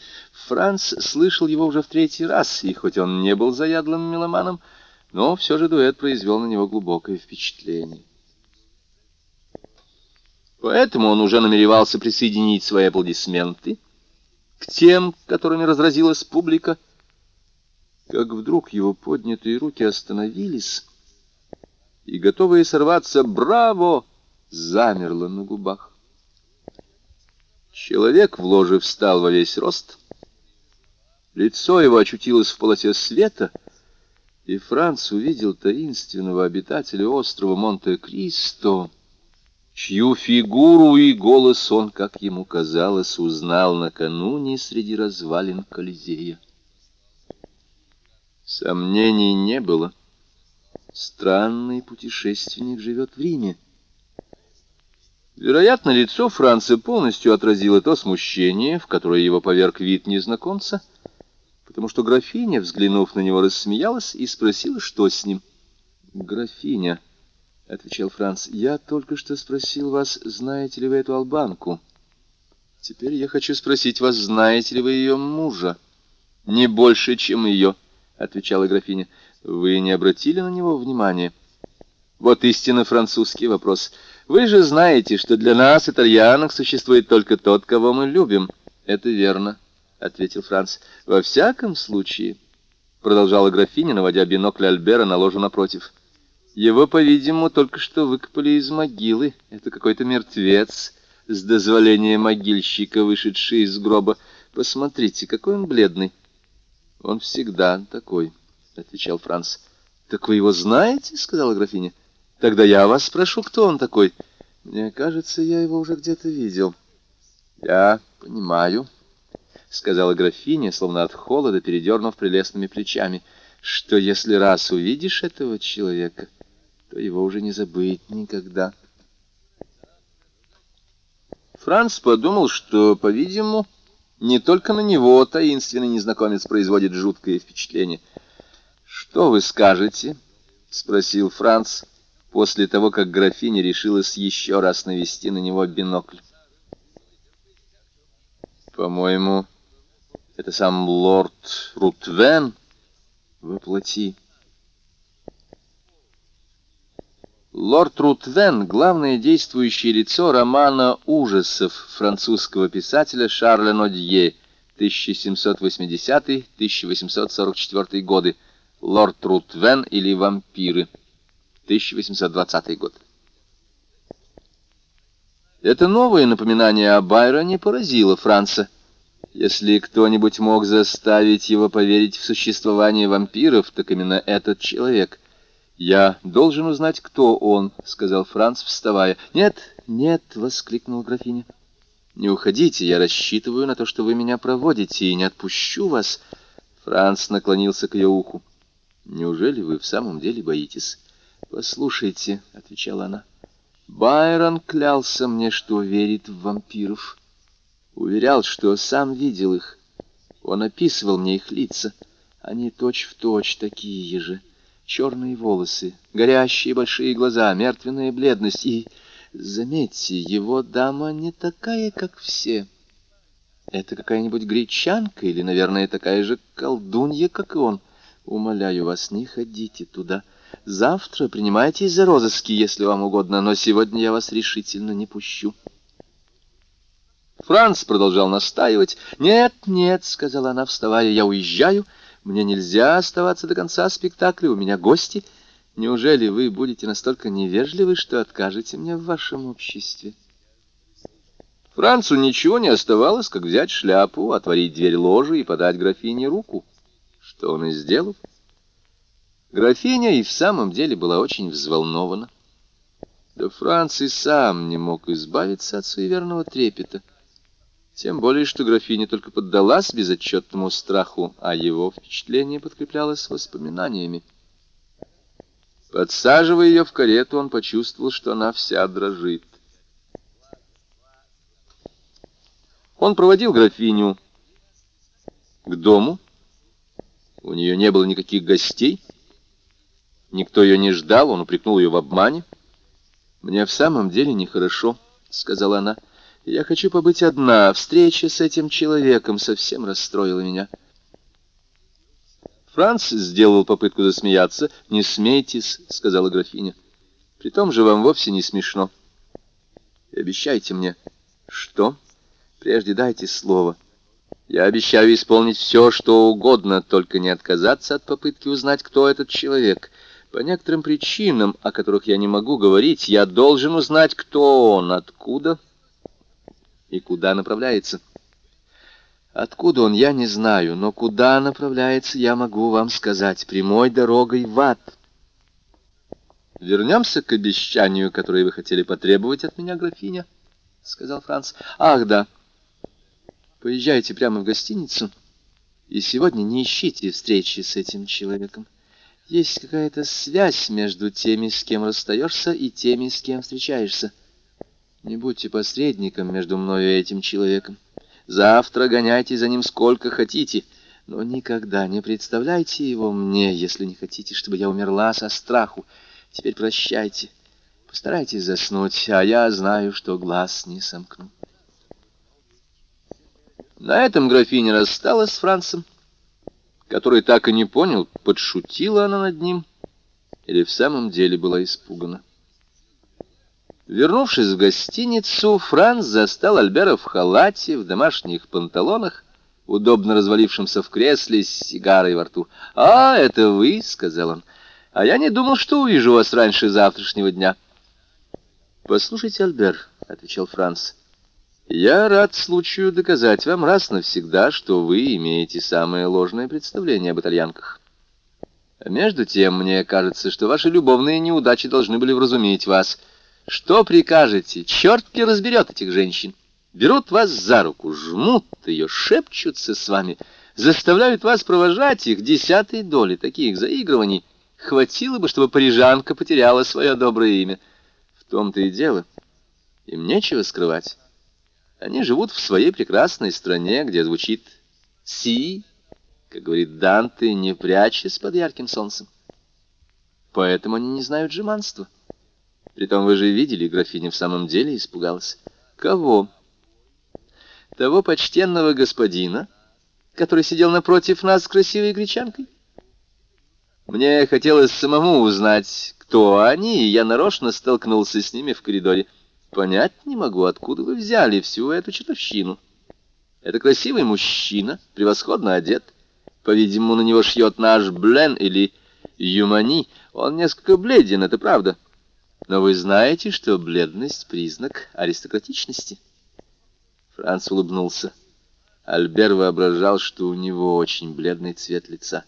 Франц слышал его уже в третий раз, и хоть он не был заядлым меломаном, но все же дуэт произвел на него глубокое впечатление. Поэтому он уже намеревался присоединить свои аплодисменты к тем, которыми разразилась публика, как вдруг его поднятые руки остановились, и, готовые сорваться «Браво!» замерло на губах. Человек в ложе встал во весь рост, лицо его очутилось в полосе света, и Франц увидел таинственного обитателя острова Монте-Кристо, чью фигуру и голос он, как ему казалось, узнал накануне среди развалин Колизея. Сомнений не было. Странный путешественник живет в Риме. Вероятно, лицо Франца полностью отразило то смущение, в которое его поверг вид незнакомца, потому что графиня, взглянув на него, рассмеялась и спросила, что с ним. «Графиня», — отвечал Франц, — «я только что спросил вас, знаете ли вы эту албанку. Теперь я хочу спросить вас, знаете ли вы ее мужа? Не больше, чем ее». — отвечала графиня. — Вы не обратили на него внимания? Вот истинно французский вопрос. Вы же знаете, что для нас, итальянок, существует только тот, кого мы любим. — Это верно, — ответил Франц. — Во всяком случае, — продолжала графиня, наводя бинокль Альбера на ложу напротив. — Его, по-видимому, только что выкопали из могилы. Это какой-то мертвец, с дозволения могильщика, вышедший из гроба. Посмотрите, какой он бледный. «Он всегда такой», — отвечал Франц. «Так вы его знаете?» — сказала графиня. «Тогда я вас спрошу, кто он такой?» «Мне кажется, я его уже где-то видел». «Я понимаю», — сказала графиня, словно от холода, передернув прелестными плечами, «что если раз увидишь этого человека, то его уже не забыть никогда». Франц подумал, что, по-видимому, не только на него таинственный незнакомец производит жуткое впечатление. «Что вы скажете?» — спросил Франц после того, как графиня решилась еще раз навести на него бинокль. «По-моему, Это сам лорд Рутвен воплоти. Лорд Рутвен — главное действующее лицо романа ужасов французского писателя Шарля Нодье 1780-1844 годы. Лорд Рутвен или вампиры 1820 год. Это новое напоминание о Байроне поразило Франца. Если кто-нибудь мог заставить его поверить в существование вампиров, так именно этот человек — «Я должен узнать, кто он», — сказал Франц, вставая. «Нет, нет», — воскликнула графиня. «Не уходите, я рассчитываю на то, что вы меня проводите, и не отпущу вас». Франц наклонился к ее уху. «Неужели вы в самом деле боитесь?» «Послушайте», — отвечала она, — «Байрон клялся мне, что верит в вампиров. Уверял, что сам видел их. Он описывал мне их лица. Они точь-в-точь точь такие же» черные волосы, горящие большие глаза, мертвенная бледность и, заметьте, его дама не такая, как все. Это какая-нибудь гречанка или, наверное, такая же колдунья, как и он. Умоляю вас, не ходите туда. Завтра принимайтесь за розыски, если вам угодно, но сегодня я вас решительно не пущу. Франц продолжал настаивать. «Нет, нет», — сказала она, вставая, — «я уезжаю». Мне нельзя оставаться до конца спектакля, у меня гости. Неужели вы будете настолько невежливы, что откажете мне в вашем обществе?» Францу ничего не оставалось, как взять шляпу, отворить дверь ложи и подать графине руку. Что он и сделал. Графиня и в самом деле была очень взволнована. Да Франц и сам не мог избавиться от суеверного трепета. Тем более, что графиня только поддалась безотчетному страху, а его впечатление подкреплялось воспоминаниями. Подсаживая ее в карету, он почувствовал, что она вся дрожит. Он проводил графиню к дому. У нее не было никаких гостей. Никто ее не ждал, он упрекнул ее в обмане. «Мне в самом деле нехорошо», — сказала она. Я хочу побыть одна. Встреча с этим человеком совсем расстроила меня. Франц сделал попытку засмеяться. «Не смейтесь», — сказала графиня. «При том же вам вовсе не смешно. Обещайте мне». «Что?» «Прежде дайте слово. Я обещаю исполнить все, что угодно, только не отказаться от попытки узнать, кто этот человек». По некоторым причинам, о которых я не могу говорить, я должен узнать, кто он, откуда и куда направляется. Откуда он, я не знаю, но куда направляется, я могу вам сказать, прямой дорогой в ад. Вернемся к обещанию, которое вы хотели потребовать от меня, графиня, — сказал Франц. Ах, да. Поезжайте прямо в гостиницу, и сегодня не ищите встречи с этим человеком. Есть какая-то связь между теми, с кем расстаешься, и теми, с кем встречаешься. Не будьте посредником между мною и этим человеком. Завтра гоняйте за ним сколько хотите, но никогда не представляйте его мне, если не хотите, чтобы я умерла со страху. Теперь прощайте. Постарайтесь заснуть, а я знаю, что глаз не сомкну. На этом графиня рассталась с Францем, который так и не понял, подшутила она над ним или в самом деле была испугана. Вернувшись в гостиницу, Франц застал Альбера в халате, в домашних панталонах, удобно развалившемся в кресле с сигарой во рту. «А, это вы?» — сказал он. «А я не думал, что увижу вас раньше завтрашнего дня». «Послушайте, Альбер», — отвечал Франц, — «я рад случаю доказать вам раз навсегда, что вы имеете самое ложное представление об итальянках. Между тем, мне кажется, что ваши любовные неудачи должны были вразумить вас». Что прикажете? Черт ли разберет этих женщин. Берут вас за руку, жмут ее, шепчутся с вами, заставляют вас провожать их десятой доли таких заигрываний. Хватило бы, чтобы парижанка потеряла свое доброе имя. В том-то и дело. Им нечего скрывать. Они живут в своей прекрасной стране, где звучит «си», как говорит Данте, не прячась под ярким солнцем. Поэтому они не знают жеманства. Притом вы же видели, графиня в самом деле испугалась. Кого? Того почтенного господина, который сидел напротив нас с красивой гречанкой? Мне хотелось самому узнать, кто они, и я нарочно столкнулся с ними в коридоре. Понять не могу, откуда вы взяли всю эту чертовщину. Это красивый мужчина, превосходно одет. По-видимому, на него шьет наш Блен или Юмани. Он несколько бледен, это правда. Но вы знаете, что бледность — признак аристократичности. Франц улыбнулся. Альбер воображал, что у него очень бледный цвет лица.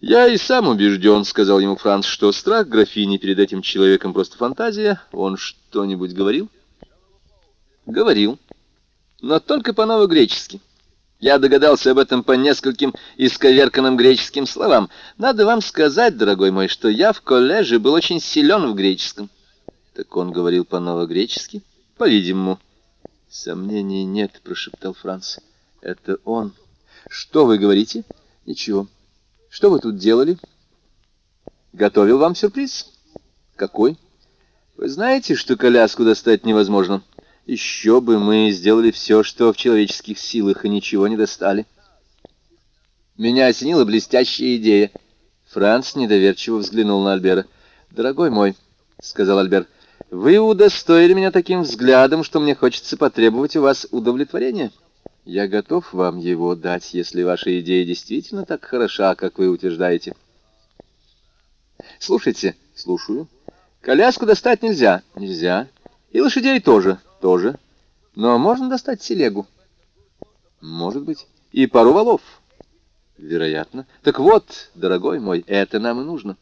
«Я и сам убежден», — сказал ему Франц, — «что страх графини перед этим человеком просто фантазия. Он что-нибудь говорил?» «Говорил, но только по-новогречески. Я догадался об этом по нескольким исковерканным греческим словам. Надо вам сказать, дорогой мой, что я в коллеже был очень силен в греческом». «Так он говорил по-новогречески?» «По-видимому». «Сомнений нет», — прошептал Франц. «Это он». «Что вы говорите?» «Ничего». Что вы тут делали? Готовил вам сюрприз. Какой? Вы знаете, что коляску достать невозможно? Еще бы мы сделали все, что в человеческих силах, и ничего не достали. Меня осенила блестящая идея. Франц недоверчиво взглянул на Альбера. «Дорогой мой», — сказал Альбер, — «вы удостоили меня таким взглядом, что мне хочется потребовать у вас удовлетворения». Я готов вам его дать, если ваша идея действительно так хороша, как вы утверждаете. Слушайте, слушаю. Коляску достать нельзя. Нельзя. И лошадей тоже. Тоже. Но можно достать телегу. Может быть. И пару валов. Вероятно. Так вот, дорогой мой, это нам и нужно.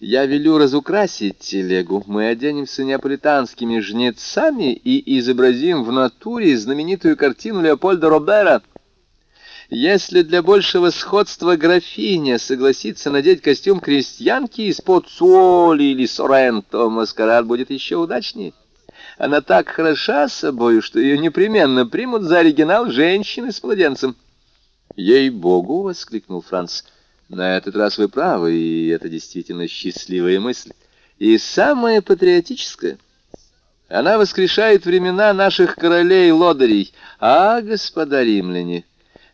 Я велю разукрасить телегу. Мы оденемся неаполитанскими жнецами и изобразим в натуре знаменитую картину Леопольда Робера. Если для большего сходства графиня согласится надеть костюм крестьянки из-под Суоли или Соренто, маскарад будет еще удачнее. Она так хороша собою, что ее непременно примут за оригинал женщины с младенцем. «Ей-богу!» — воскликнул Франц. На этот раз вы правы, и это действительно счастливая мысль. И самое патриотическое. Она воскрешает времена наших королей-лодырей. А, господа римляне,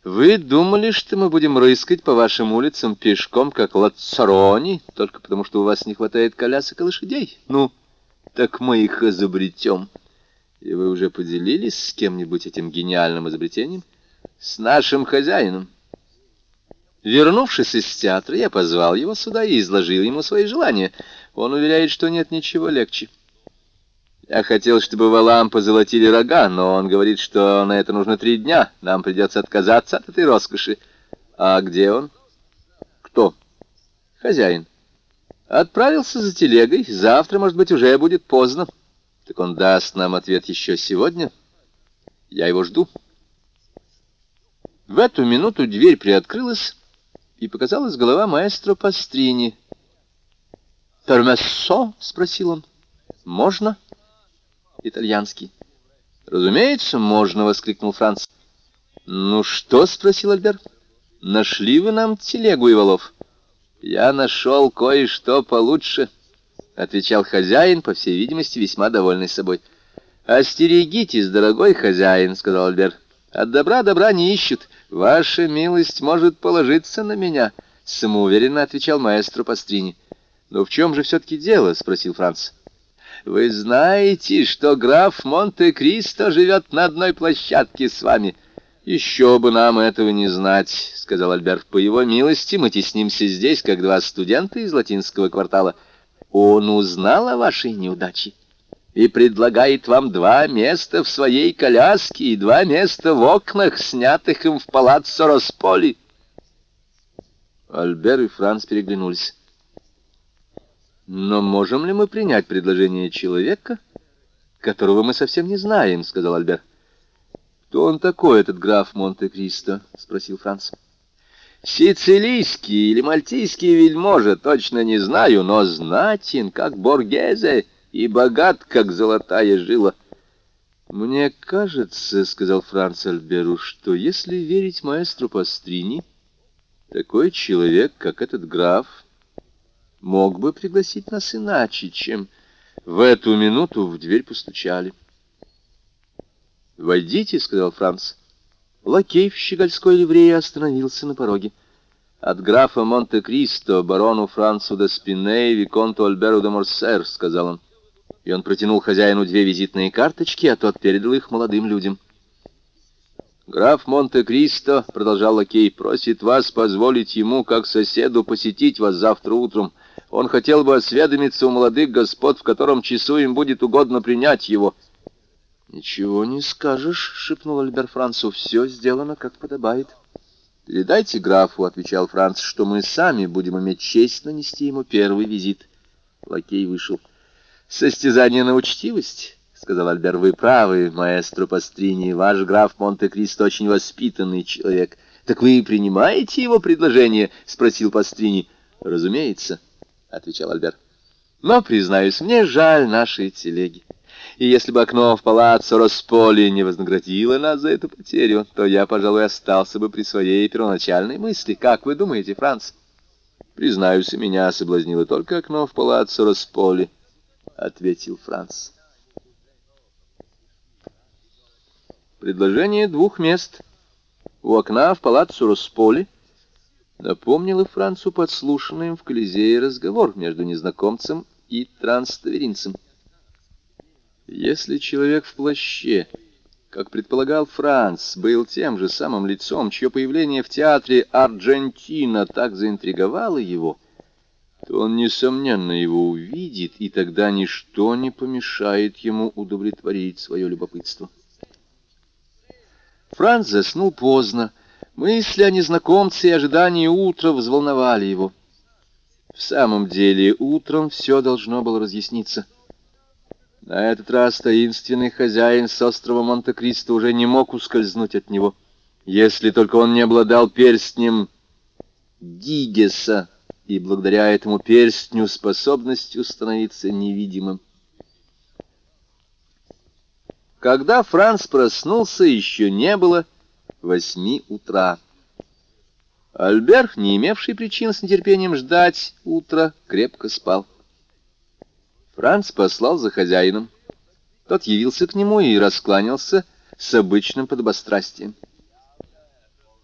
вы думали, что мы будем рыскать по вашим улицам пешком, как лацарони, только потому что у вас не хватает колясок и лошадей? Ну, так мы их изобретем. И вы уже поделились с кем-нибудь этим гениальным изобретением? С нашим хозяином. Вернувшись из театра, я позвал его сюда и изложил ему свои желания. Он уверяет, что нет ничего легче. Я хотел, чтобы валам позолотили рога, но он говорит, что на это нужно три дня. Нам придется отказаться от этой роскоши. А где он? Кто? Хозяин. Отправился за телегой. Завтра, может быть, уже будет поздно. Так он даст нам ответ еще сегодня. Я его жду. В эту минуту дверь приоткрылась, и показалась голова маэстро Пастрини. «Пермессо?» — спросил он. «Можно?» «Итальянский». «Разумеется, можно!» — воскликнул Франц. «Ну что?» — спросил Альбер. «Нашли вы нам телегу и валов?» «Я нашел кое-что получше», — отвечал хозяин, по всей видимости, весьма довольный собой. «Остерегитесь, дорогой хозяин», — сказал Альбер. «От добра добра не ищут. «Ваша милость может положиться на меня», — самоуверенно отвечал маэстро Пастрини. «Но в чем же все-таки дело?» — спросил Франц. «Вы знаете, что граф Монте-Кристо живет на одной площадке с вами?» «Еще бы нам этого не знать», — сказал Альберт. «По его милости мы теснимся здесь, как два студента из латинского квартала. Он узнал о вашей неудаче и предлагает вам два места в своей коляске и два места в окнах, снятых им в палаццо Росполи. Альбер и Франц переглянулись. «Но можем ли мы принять предложение человека, которого мы совсем не знаем?» — сказал Альбер. «Кто он такой, этот граф Монте-Кристо?» — спросил Франц. «Сицилийский или мальтийский вельможа, точно не знаю, но знатен, как Боргезе» и богат, как золотая жила. «Мне кажется, — сказал Франц Альберу, — что если верить маэстру Пастрини, такой человек, как этот граф, мог бы пригласить нас иначе, чем в эту минуту в дверь постучали. «Войдите», — сказал Франц. Лакей в щегольской ливрее остановился на пороге. «От графа Монте-Кристо, барону Францу де Спине и виконту Альберу де Морсер», — сказал он. И он протянул хозяину две визитные карточки, а тот передал их молодым людям. «Граф Монте-Кристо», — продолжал лакей, — «просит вас позволить ему, как соседу, посетить вас завтра утром. Он хотел бы осведомиться у молодых господ, в котором часу им будет угодно принять его». «Ничего не скажешь», — шепнул Альбер Францу, — «все сделано, как подобает». «Передайте графу», — отвечал Франц, — «что мы сами будем иметь честь нанести ему первый визит». Лакей вышел. «Состязание на учтивость». — сказал Альбер, — вы правы, маэстро Пастрини, ваш граф Монте-Кристо очень воспитанный человек. — Так вы принимаете его предложение? — спросил Пастрини. — Разумеется, — отвечал Альбер. — Но, признаюсь, мне жаль нашей телеги. И если бы окно в палаццо Росполи не вознаградило нас за эту потерю, то я, пожалуй, остался бы при своей первоначальной мысли. Как вы думаете, Франц? — Признаюсь, меня соблазнило только окно в палаццо Росполи, — ответил Франц. Предложение двух мест у окна в палаццо Росполи напомнило Францу подслушанный в Колизее разговор между незнакомцем и транставеринцем. Если человек в плаще, как предполагал Франц, был тем же самым лицом, чье появление в театре Аргентина так заинтриговало его, то он, несомненно, его увидит, и тогда ничто не помешает ему удовлетворить свое любопытство. Франц заснул поздно. Мысли о незнакомце и ожидании утра взволновали его. В самом деле, утром все должно было разъясниться. На этот раз таинственный хозяин с острова Монте-Кристо уже не мог ускользнуть от него, если только он не обладал перстнем Гигеса и благодаря этому перстню способностью становиться невидимым. Когда Франц проснулся, еще не было восьми утра. Альберт, не имевший причин с нетерпением ждать утра, крепко спал. Франц послал за хозяином. Тот явился к нему и раскланялся с обычным подобострастием.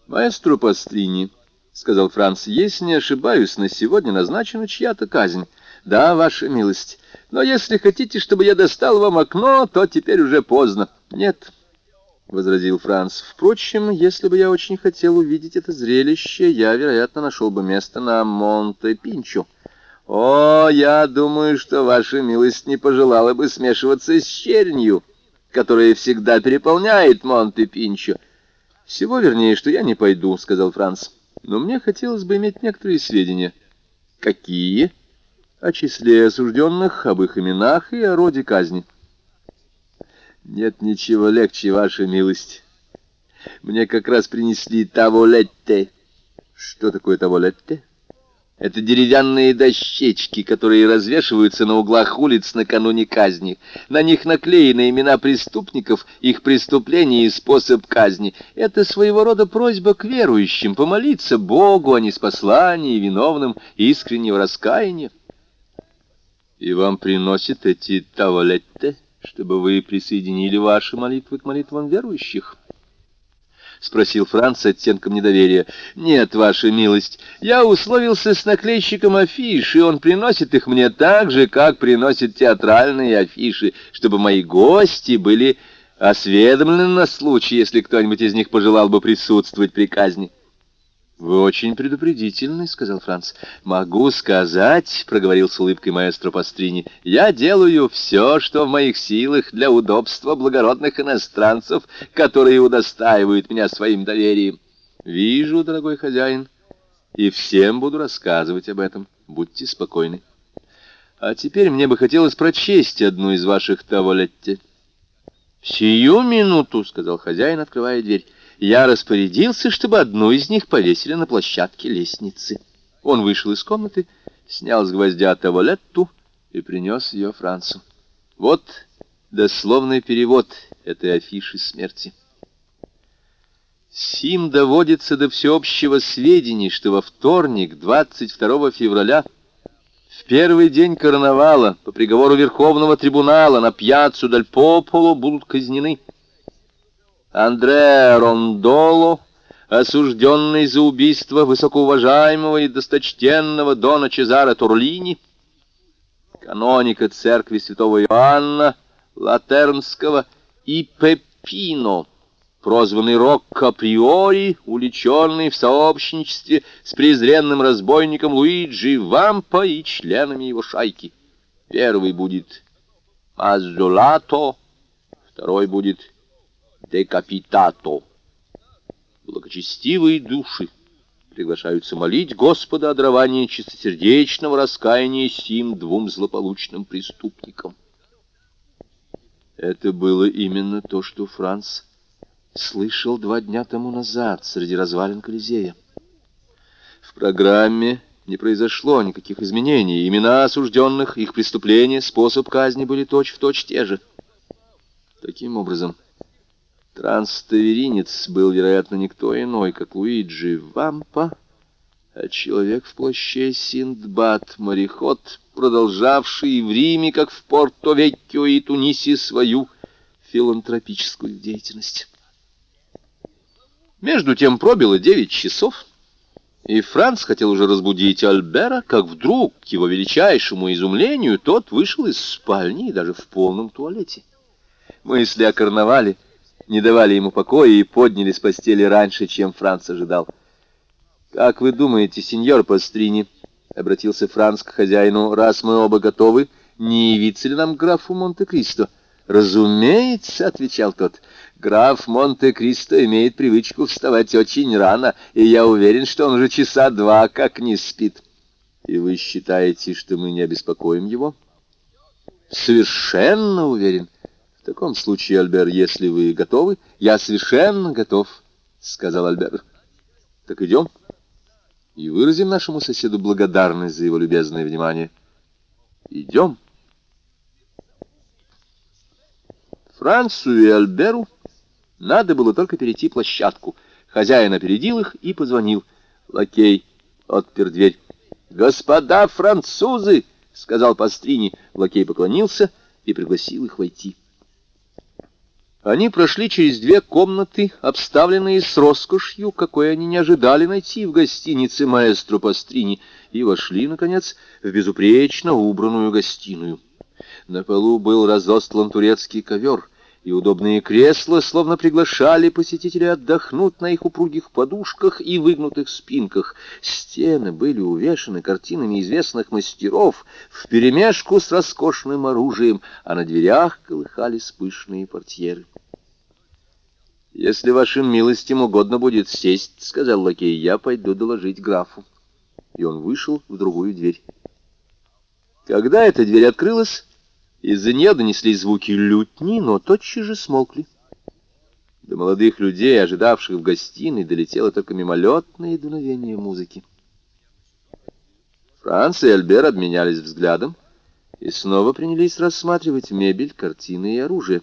«Маэстро Пастрини», — сказал Франц, — «если не ошибаюсь, на сегодня назначена чья-то казнь. Да, ваша милость, но если хотите, чтобы я достал вам окно, то теперь уже поздно. Нет, — возразил Франц. Впрочем, если бы я очень хотел увидеть это зрелище, я, вероятно, нашел бы место на Монте-Пинчо. О, я думаю, что ваша милость не пожелала бы смешиваться с чернью, которая всегда переполняет Монте-Пинчо. Всего вернее, что я не пойду, — сказал Франц. Но мне хотелось бы иметь некоторые сведения. Какие? — о числе осужденных, об их именах и о роде казни. Нет ничего легче, ваша милость. Мне как раз принесли таволетте. Что такое таволетте? Это деревянные дощечки, которые развешиваются на углах улиц накануне казни. На них наклеены имена преступников, их преступления и способ казни. Это своего рода просьба к верующим помолиться Богу о неспослании виновным искреннего раскаяния и вам приносят эти тавалетте, чтобы вы присоединили ваши молитвы к молитвам верующих?» — спросил Франц с оттенком недоверия. «Нет, ваша милость, я условился с наклейщиком афиш, и он приносит их мне так же, как приносит театральные афиши, чтобы мои гости были осведомлены на случай, если кто-нибудь из них пожелал бы присутствовать при казни». «Вы очень предупредительны», — сказал Франц. «Могу сказать», — проговорил с улыбкой маэстро Пастрини, — «я делаю все, что в моих силах для удобства благородных иностранцев, которые удостаивают меня своим доверием». «Вижу, дорогой хозяин, и всем буду рассказывать об этом. Будьте спокойны. А теперь мне бы хотелось прочесть одну из ваших таволетте». «Сию минуту», — сказал хозяин, открывая дверь я распорядился, чтобы одну из них повесили на площадке лестницы. Он вышел из комнаты, снял с гвоздя тавалетту и принес ее Францу. Вот дословный перевод этой афиши смерти. Сим доводится до всеобщего сведения, что во вторник, 22 февраля, в первый день карнавала, по приговору Верховного трибунала на пьяцу Даль Пополо будут казнены Андре Рондоло, осужденный за убийство высокоуважаемого и досточтенного Дона Чезаре Турлини, каноника церкви святого Иоанна Латернского и Пепино, прозванный Рокко Приори, уличенный в сообщничестве с презренным разбойником Луиджи Вампа и членами его шайки. Первый будет Аззолато, второй будет Декапитато. Благочестивые души приглашаются молить Господа о даровании чистосердечного раскаяния сим двум злополучным преступникам. Это было именно то, что Франц слышал два дня тому назад среди развалин Колизея. В программе не произошло никаких изменений. Имена осужденных, их преступления, способ казни были точь-в-точь точь те же. Таким образом, Транставеринец был, вероятно, никто иной, как Луиджи Вампа, а человек в плаще Синдбад, мореход, продолжавший в Риме, как в Порто-Веккио и Тунисе, свою филантропическую деятельность. Между тем пробило девять часов, и Франц хотел уже разбудить Альбера, как вдруг, к его величайшему изумлению, тот вышел из спальни даже в полном туалете. Мысли о карнавале — не давали ему покоя и подняли с постели раньше, чем Франц ожидал. «Как вы думаете, сеньор Пастрини?» — обратился Франц к хозяину. «Раз мы оба готовы, не явится ли нам графу Монте-Кристо?» «Разумеется», — отвечал тот, — «граф Монте-Кристо имеет привычку вставать очень рано, и я уверен, что он уже часа два как не спит». «И вы считаете, что мы не обеспокоим его?» «Совершенно уверен. В таком случае, Альбер, если вы готовы, я совершенно готов, сказал Альбер. Так идем и выразим нашему соседу благодарность за его любезное внимание. Идем. Францу и Альберу надо было только перейти площадку. Хозяин опередил их и позвонил. Лакей отпер дверь. «Господа французы!» — сказал Пастрини. Лакей поклонился и пригласил их войти. Они прошли через две комнаты, обставленные с роскошью, какой они не ожидали найти в гостинице маэстро Пастрини, и вошли, наконец, в безупречно убранную гостиную. На полу был разостлан турецкий ковер, и удобные кресла словно приглашали посетителей отдохнуть на их упругих подушках и выгнутых спинках. Стены были увешаны картинами известных мастеров вперемешку с роскошным оружием, а на дверях колыхались пышные портьеры. «Если вашим милостям угодно будет сесть, — сказал лакей, — я пойду доложить графу». И он вышел в другую дверь. Когда эта дверь открылась, из-за нее донеслись звуки лютни, но тотчас же смолкли. До молодых людей, ожидавших в гостиной, долетело только мимолетное дуновение музыки. Франц и Альбер обменялись взглядом и снова принялись рассматривать мебель, картины и оружие.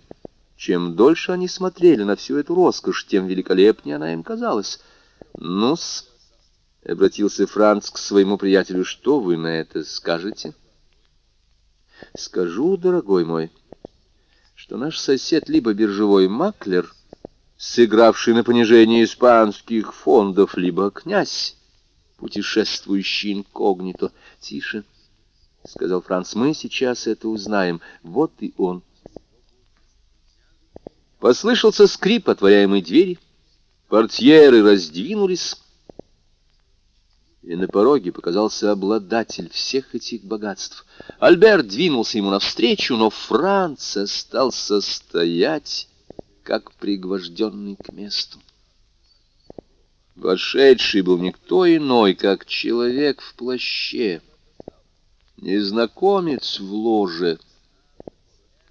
Чем дольше они смотрели на всю эту роскошь, тем великолепнее она им казалась. «Ну-с», — обратился Франц к своему приятелю, — «что вы на это скажете?» «Скажу, дорогой мой, что наш сосед либо биржевой маклер, сыгравший на понижение испанских фондов, либо князь, путешествующий инкогнито. Тише, — сказал Франц, — мы сейчас это узнаем. Вот и он». Послышался скрип отворяемой двери, портьеры раздвинулись, и на пороге показался обладатель всех этих богатств. Альберт двинулся ему навстречу, но Франц остался стоять, как пригвожденный к месту. Вошедший был никто иной, как человек в плаще, незнакомец в ложе —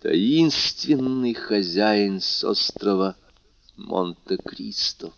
таинственный хозяин с острова Монте-Кристо.